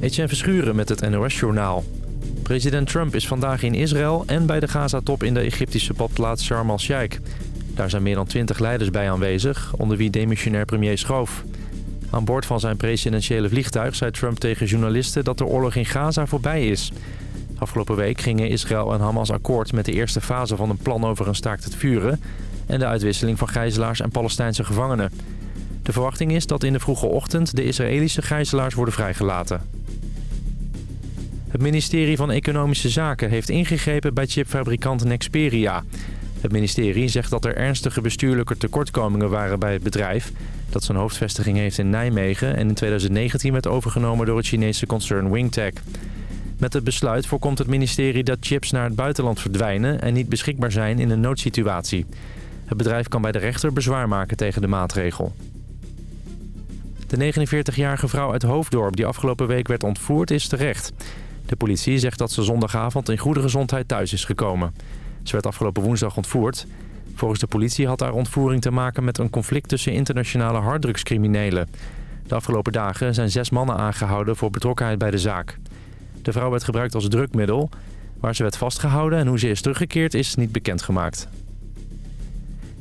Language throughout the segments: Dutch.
Etienne Verschuren met het NOS-journaal. President Trump is vandaag in Israël en bij de Gaza-top in de Egyptische badplaats Sharm el-Sheikh. Daar zijn meer dan twintig leiders bij aanwezig, onder wie demissionair premier Schoof. Aan boord van zijn presidentiële vliegtuig zei Trump tegen journalisten dat de oorlog in Gaza voorbij is. Afgelopen week gingen Israël en Hamas akkoord met de eerste fase van een plan over een staakt het vuren... en de uitwisseling van gijzelaars en Palestijnse gevangenen. De verwachting is dat in de vroege ochtend de Israëlische gijzelaars worden vrijgelaten. Het ministerie van Economische Zaken heeft ingegrepen bij chipfabrikant Nexperia. Het ministerie zegt dat er ernstige bestuurlijke tekortkomingen waren bij het bedrijf... dat zijn hoofdvestiging heeft in Nijmegen en in 2019 werd overgenomen door het Chinese concern Wingtech. Met het besluit voorkomt het ministerie dat chips naar het buitenland verdwijnen... en niet beschikbaar zijn in een noodsituatie. Het bedrijf kan bij de rechter bezwaar maken tegen de maatregel. De 49-jarige vrouw uit Hoofddorp die afgelopen week werd ontvoerd is terecht. De politie zegt dat ze zondagavond in goede gezondheid thuis is gekomen. Ze werd afgelopen woensdag ontvoerd. Volgens de politie had haar ontvoering te maken met een conflict tussen internationale harddrugscriminelen. De afgelopen dagen zijn zes mannen aangehouden voor betrokkenheid bij de zaak. De vrouw werd gebruikt als drukmiddel. Waar ze werd vastgehouden en hoe ze is teruggekeerd is niet bekendgemaakt.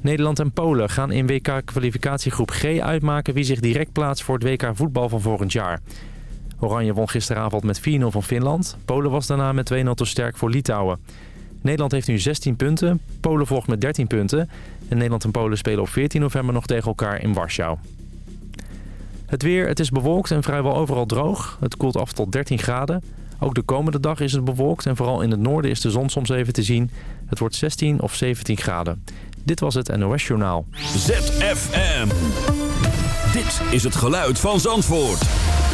Nederland en Polen gaan in WK-kwalificatiegroep G uitmaken wie zich direct plaatst voor het WK voetbal van volgend jaar. Oranje won gisteravond met 4-0 van Finland. Polen was daarna met 2-0 te sterk voor Litouwen. Nederland heeft nu 16 punten, Polen volgt met 13 punten. En Nederland en Polen spelen op 14 november nog tegen elkaar in Warschau. Het weer, het is bewolkt en vrijwel overal droog. Het koelt af tot 13 graden. Ook de komende dag is het bewolkt en vooral in het noorden is de zon soms even te zien. Het wordt 16 of 17 graden. Dit was het NOS Journaal. ZFM. Dit is het geluid van Zandvoort.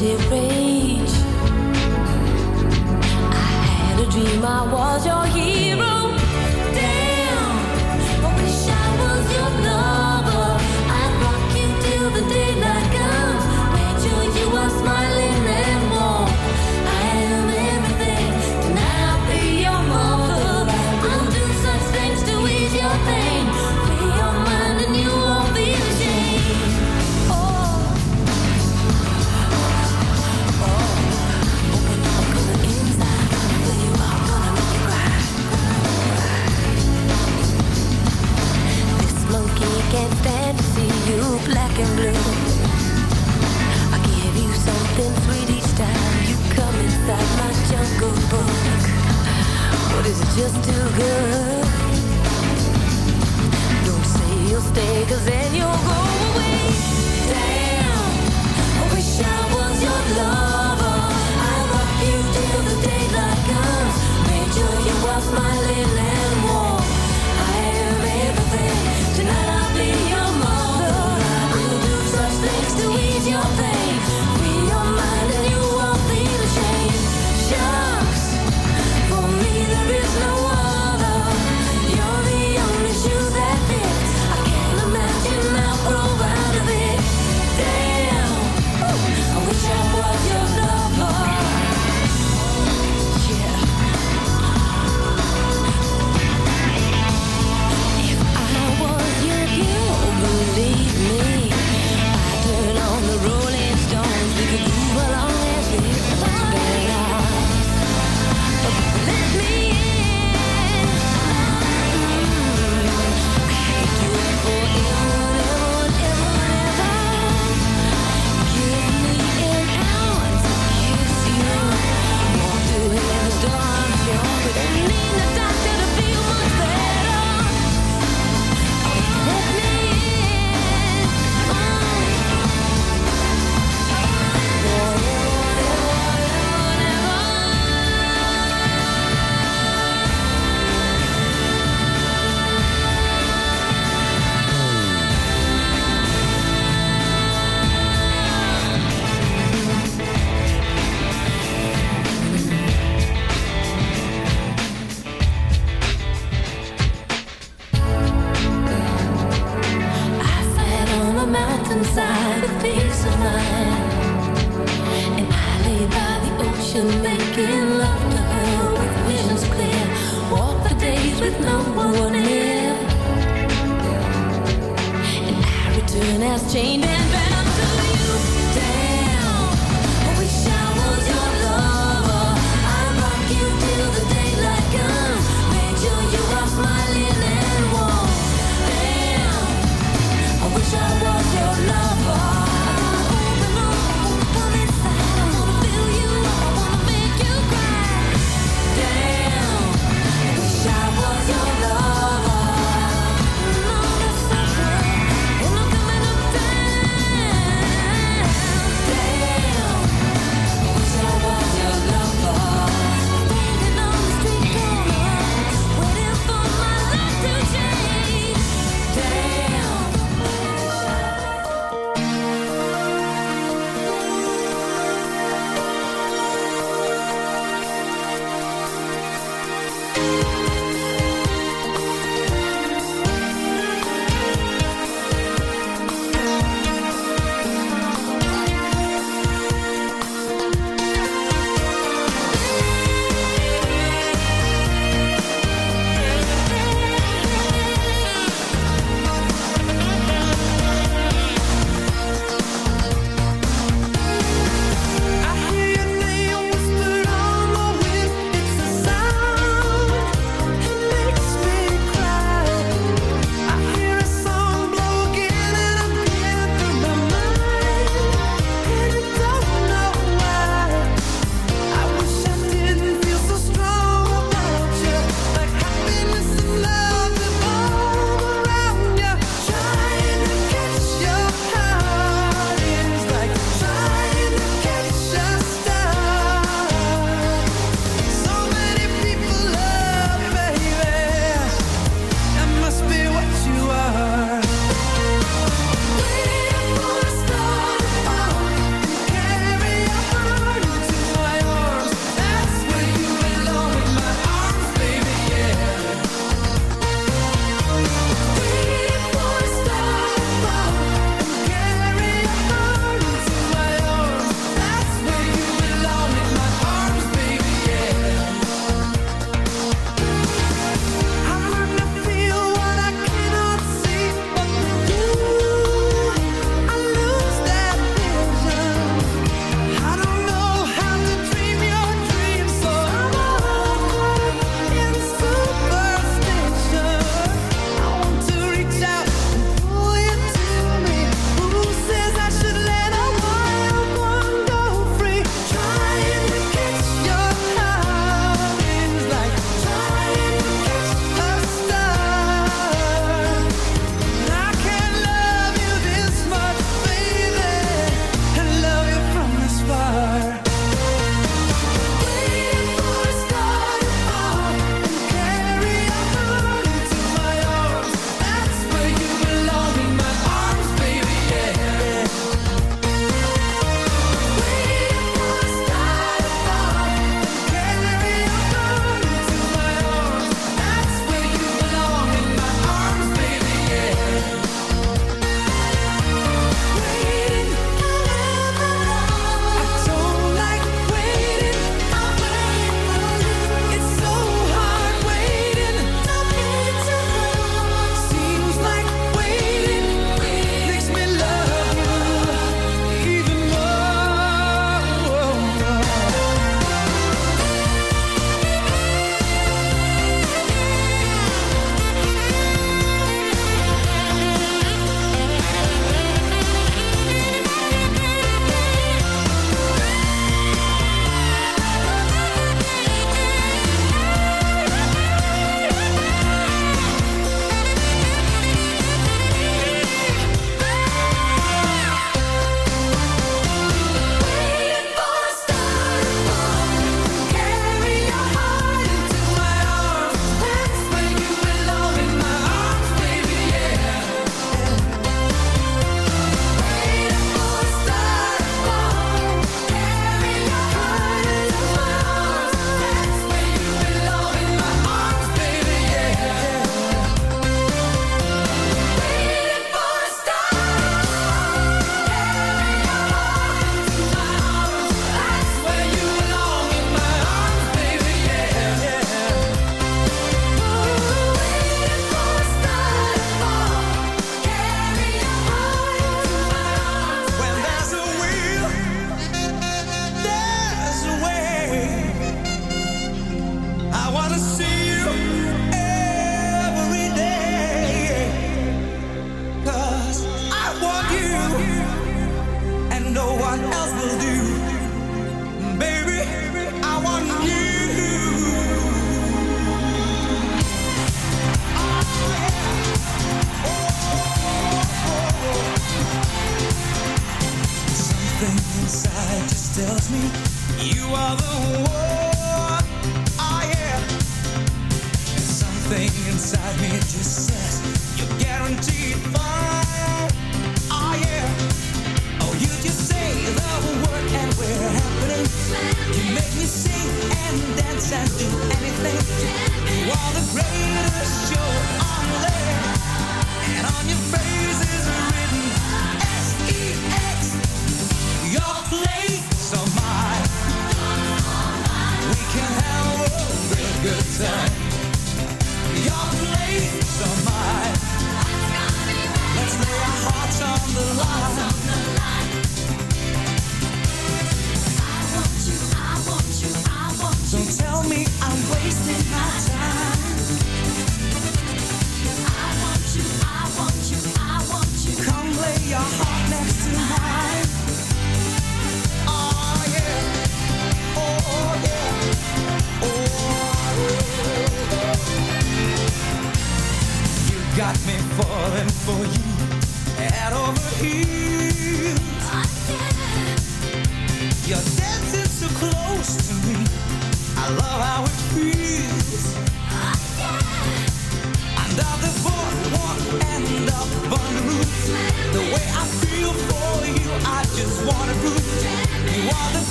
dear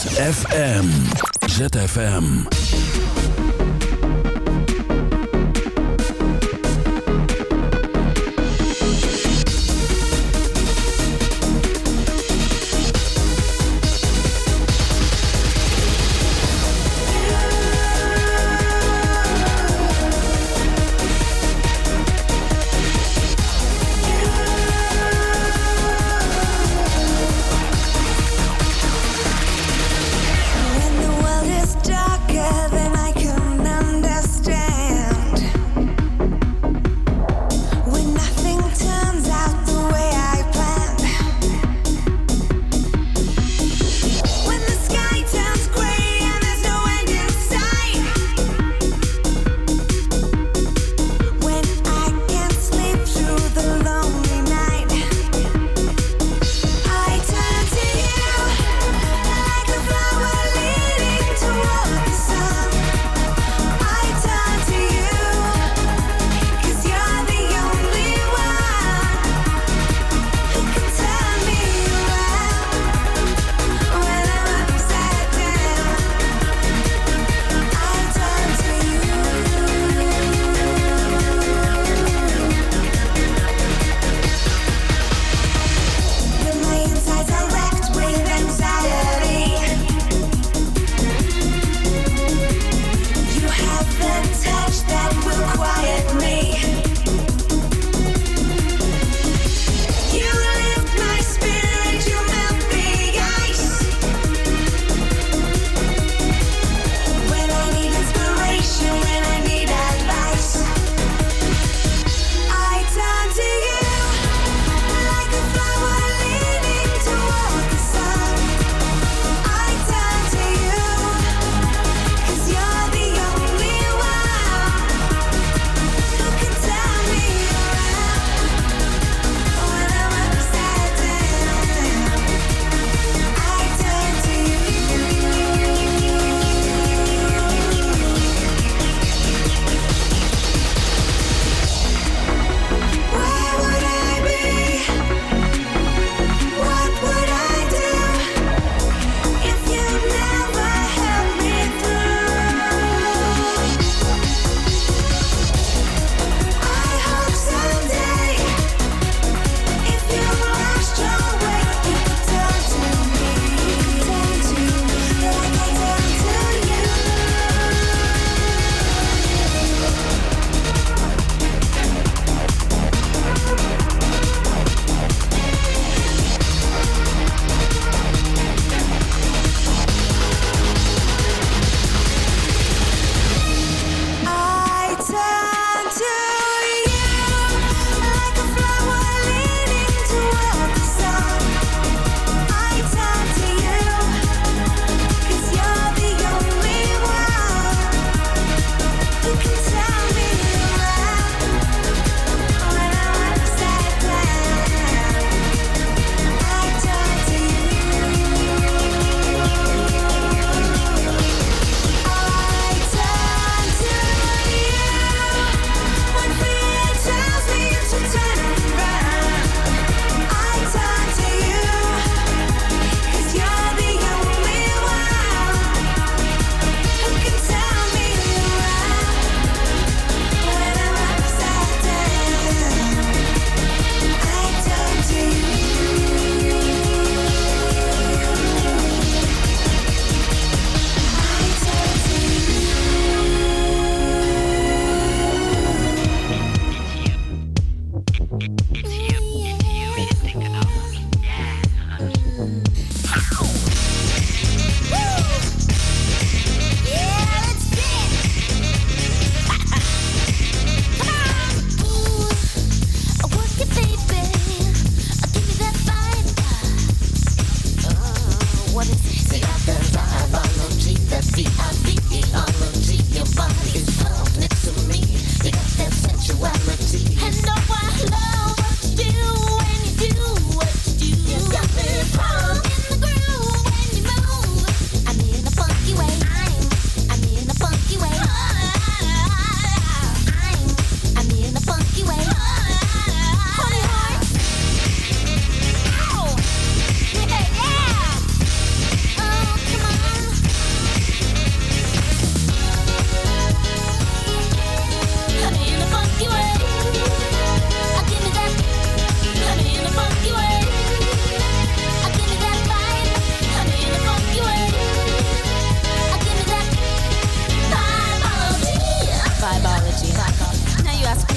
ZFM. ZFM.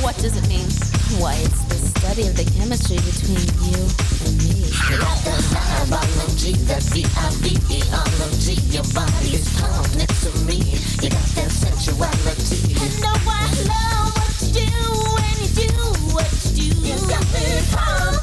What does it mean? Why, it's the study of the chemistry between you and me. biology, that's B-I-V-E-ology. Your body is calm next to me. You got that sensuality. I know I love what you do, and you do what you do. You got me calm.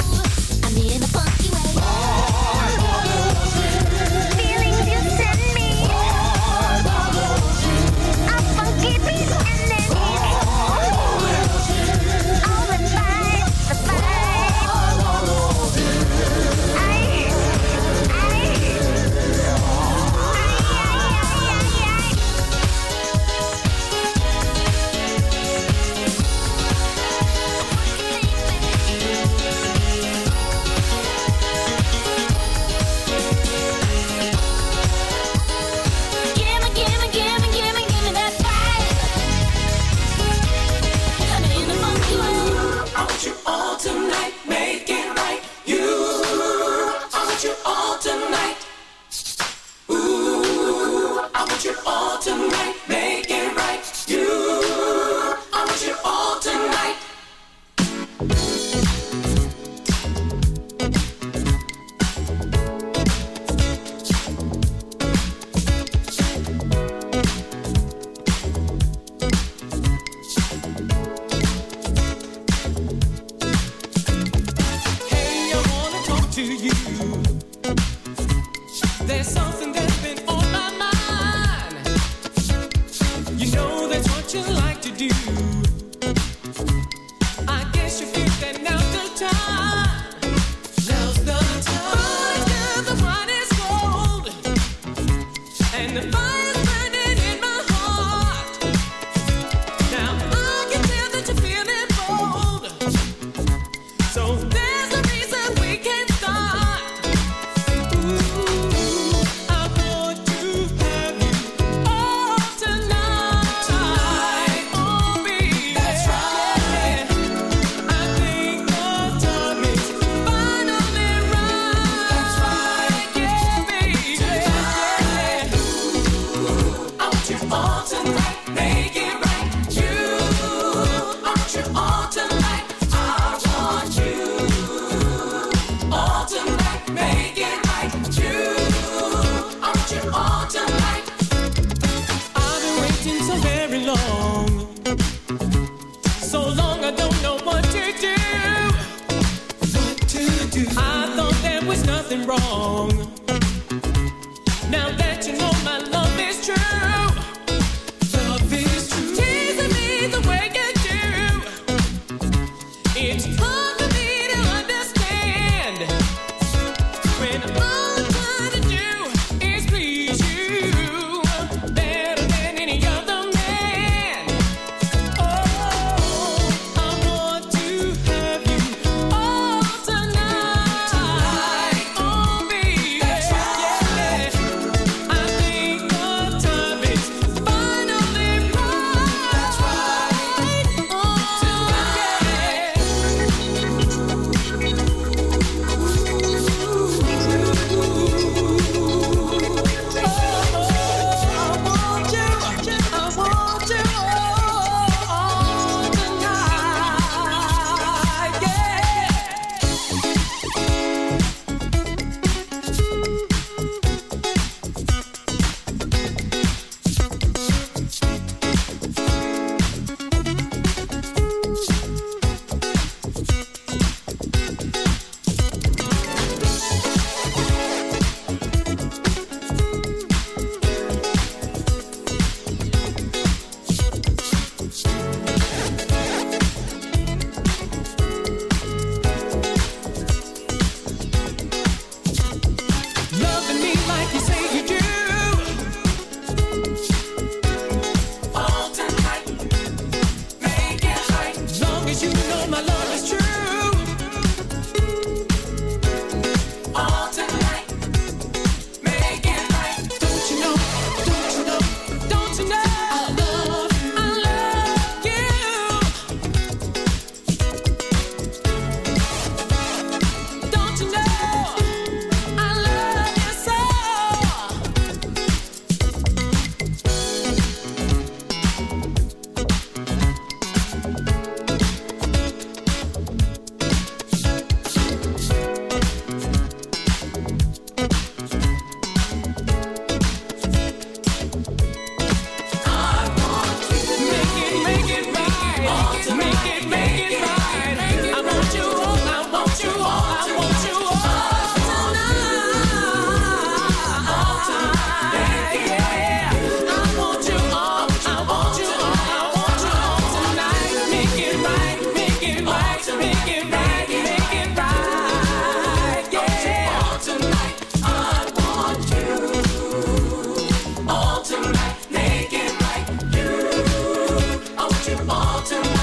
all to.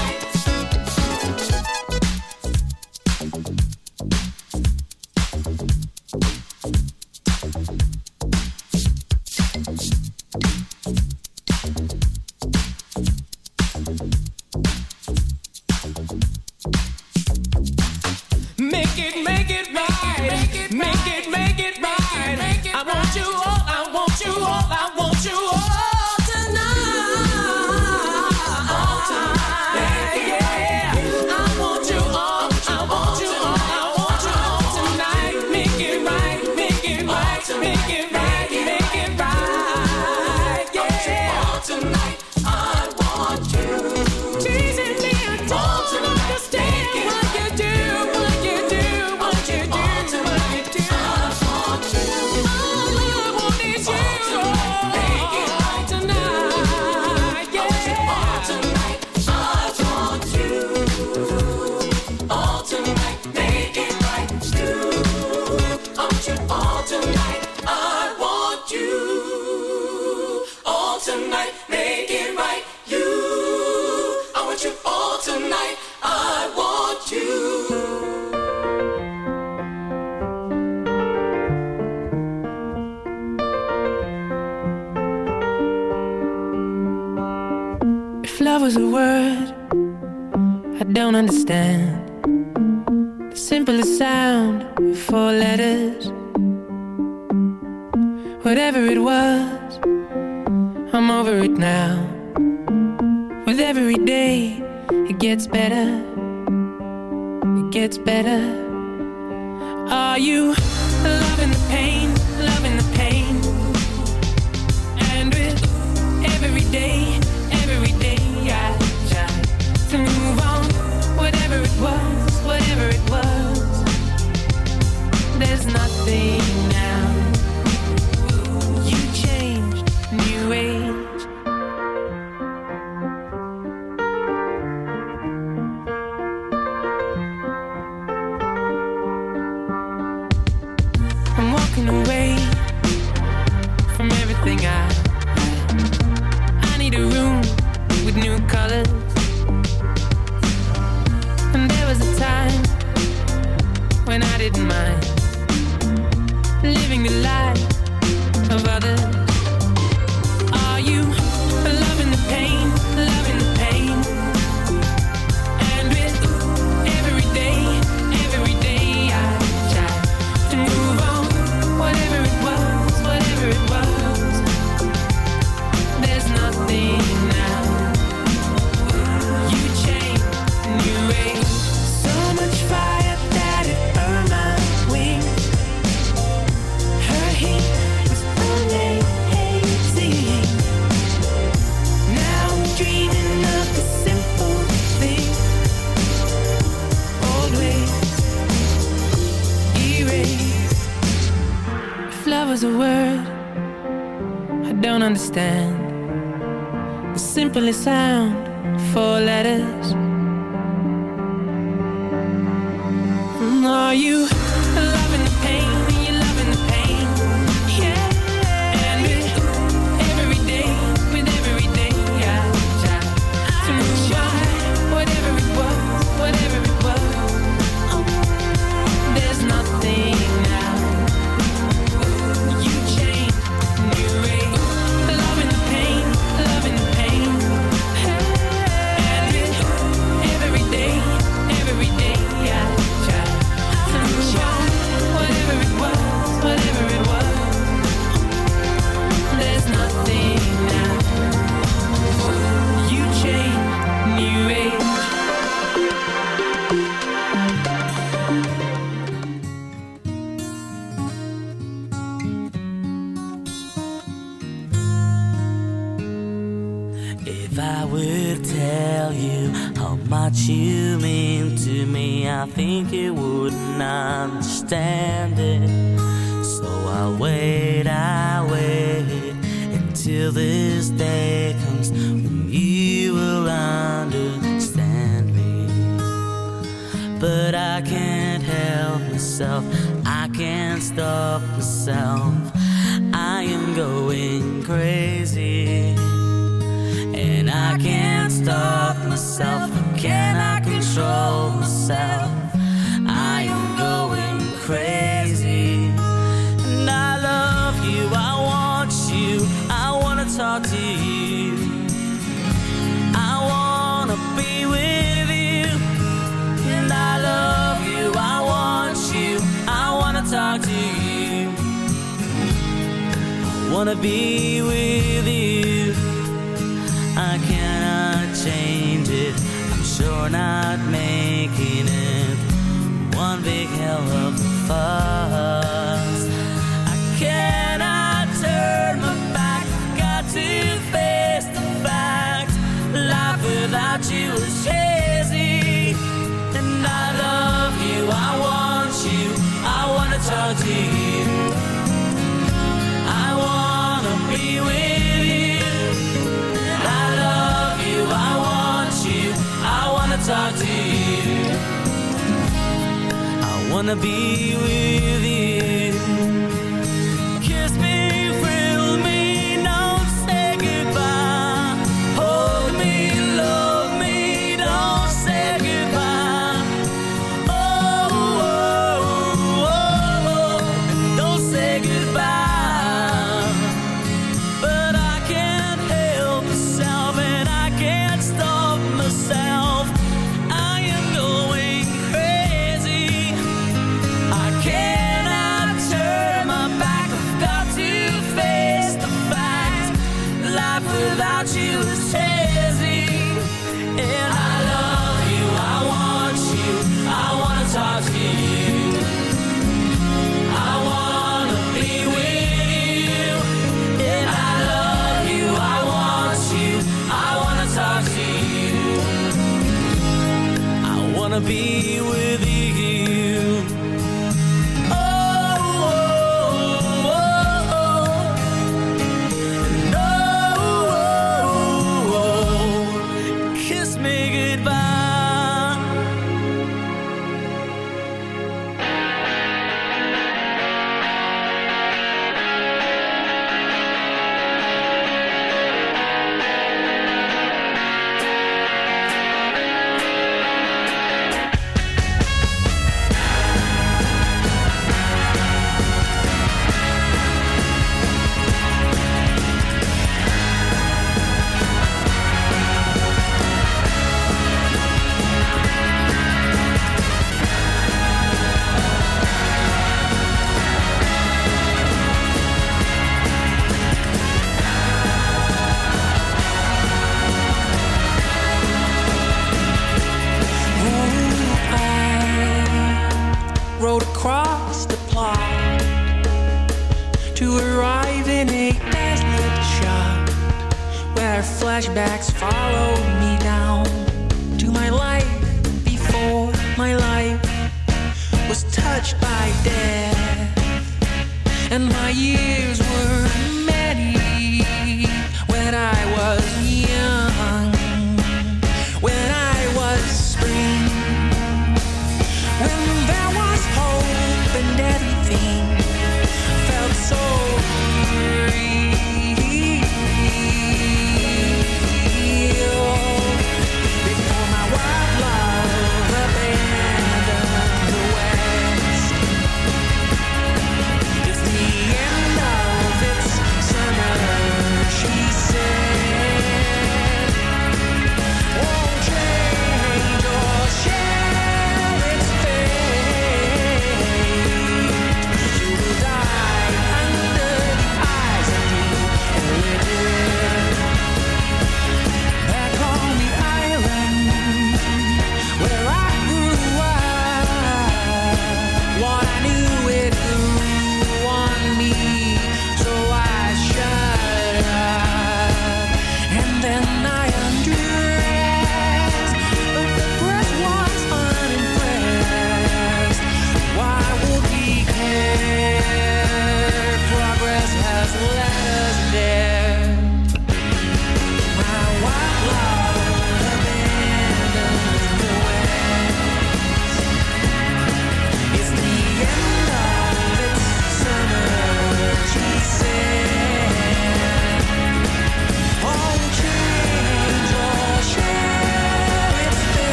Wanna be with you.